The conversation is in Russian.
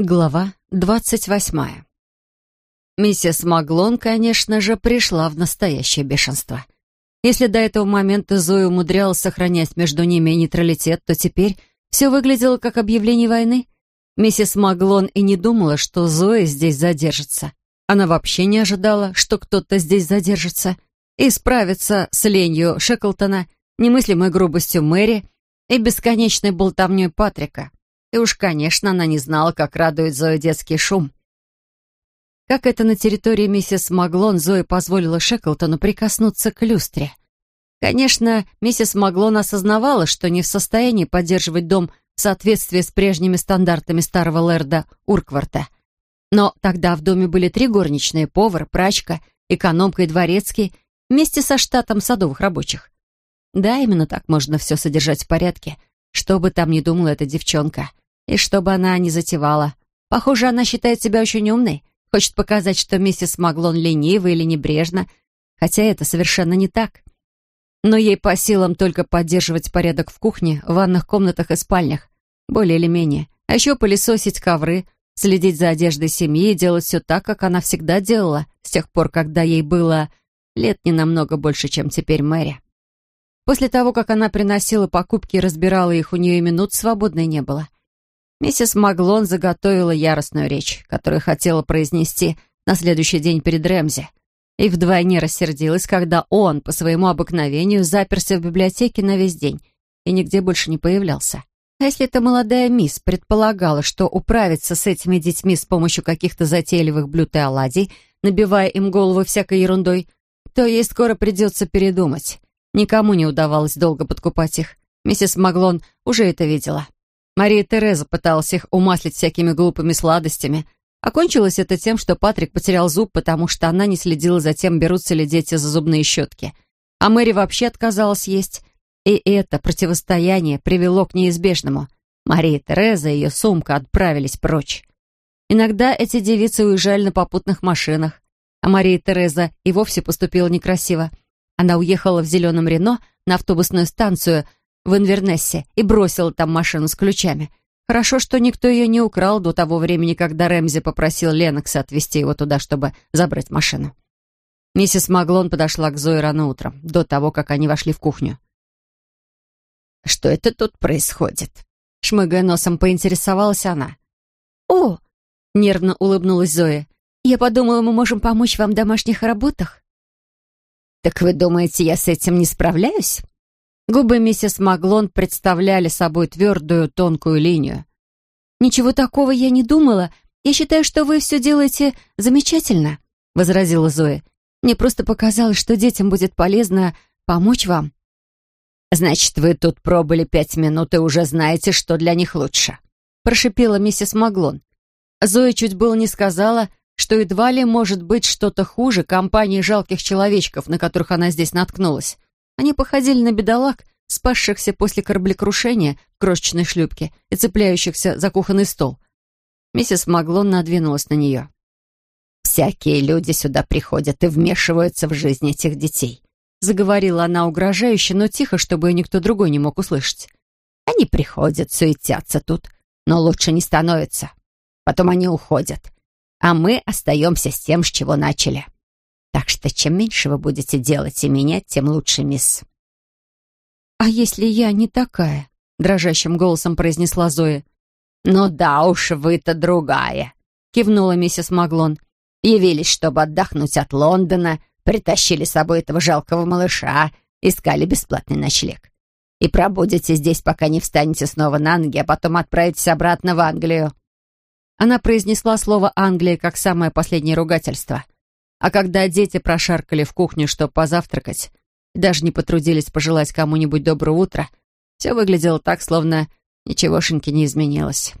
Глава двадцать восьмая. Миссис Маглон, конечно же, пришла в настоящее бешенство. Если до этого момента Зоя умудрялась сохранять между ними нейтралитет, то теперь все выглядело как объявление войны. Миссис Маглон и не думала, что Зоя здесь задержится. Она вообще не ожидала, что кто-то здесь задержится и справится с ленью Шеклтона, немыслимой грубостью Мэри и бесконечной болтовней Патрика. И уж, конечно, она не знала, как радует Зою детский шум. Как это на территории миссис Маглон Зоя позволила Шеклтону прикоснуться к люстре. Конечно, миссис Маглон осознавала, что не в состоянии поддерживать дом в соответствии с прежними стандартами старого лэрда Уркварта. Но тогда в доме были три горничные, повар, прачка, экономка и дворецкий, вместе со штатом садовых рабочих. Да, именно так можно все содержать в порядке, что бы там ни думала эта девчонка. И что бы она ни затевала. Похоже, она считает себя очень умной. Хочет показать, что миссис Маглон ленива или небрежна. Хотя это совершенно не так. Но ей по силам только поддерживать порядок в кухне, в ванных комнатах и спальнях. Более или менее. А еще пылесосить ковры, следить за одеждой семьи и делать все так, как она всегда делала, с тех пор, когда ей было лет не намного больше, чем теперь Мэри. После того, как она приносила покупки и разбирала их, у нее и минут свободной не было. Миссис Маглон заготовила яростную речь, которую хотела произнести на следующий день перед Рэмзи, и вдвойне рассердилась, когда он, по своему обыкновению, заперся в библиотеке на весь день и нигде больше не появлялся. А если эта молодая мисс предполагала, что управиться с этими детьми с помощью каких-то затейливых блюд и оладий, набивая им голову всякой ерундой, то ей скоро придется передумать. Никому не удавалось долго подкупать их. Миссис Маглон уже это видела. Мария Тереза пыталась их умаслить всякими глупыми сладостями. Окончилось это тем, что Патрик потерял зуб, потому что она не следила за тем, берутся ли дети за зубные щетки. А Мэри вообще отказалась есть. И это противостояние привело к неизбежному. Мария Тереза и ее сумка отправились прочь. Иногда эти девицы уезжали на попутных машинах, а Мария Тереза и вовсе поступила некрасиво. Она уехала в зеленом Рено на автобусную станцию – в Инвернессе и бросила там машину с ключами. Хорошо, что никто ее не украл до того времени, когда Рэмзи попросил Ленокса отвезти его туда, чтобы забрать машину. Миссис Маглон подошла к Зое рано утром, до того, как они вошли в кухню. «Что это тут происходит?» Шмыгая носом, поинтересовалась она. «О!» — нервно улыбнулась Зоя. «Я подумала, мы можем помочь вам в домашних работах». «Так вы думаете, я с этим не справляюсь?» Губы миссис Маглон представляли собой твердую, тонкую линию. «Ничего такого я не думала. Я считаю, что вы все делаете замечательно», — возразила Зоя. «Мне просто показалось, что детям будет полезно помочь вам». «Значит, вы тут пробыли пять минут и уже знаете, что для них лучше», — прошипела миссис Маглон. Зоя чуть было не сказала, что едва ли может быть что-то хуже компании жалких человечков, на которых она здесь наткнулась. Они походили на бедолаг, спасшихся после кораблекрушения в крошечной шлюпке и цепляющихся за кухонный стол. Миссис Маглон надвинулась на нее. «Всякие люди сюда приходят и вмешиваются в жизнь этих детей», заговорила она угрожающе, но тихо, чтобы никто другой не мог услышать. «Они приходят, суетятся тут, но лучше не становятся. Потом они уходят, а мы остаемся с тем, с чего начали». Так что чем меньше вы будете делать и менять, тем лучше, мисс». «А если я не такая?» — дрожащим голосом произнесла Зоя. «Ну да уж, вы-то другая», — кивнула миссис Маглон. «Явились, чтобы отдохнуть от Лондона, притащили с собой этого жалкого малыша, искали бесплатный ночлег. И пробудете здесь, пока не встанете снова на ноги, а потом отправитесь обратно в Англию». Она произнесла слово «Англия» как самое последнее ругательство — а когда дети прошаркали в кухню, чтобы позавтракать, и даже не потрудились пожелать кому-нибудь доброго утра, все выглядело так, словно ничегошеньки не изменилось.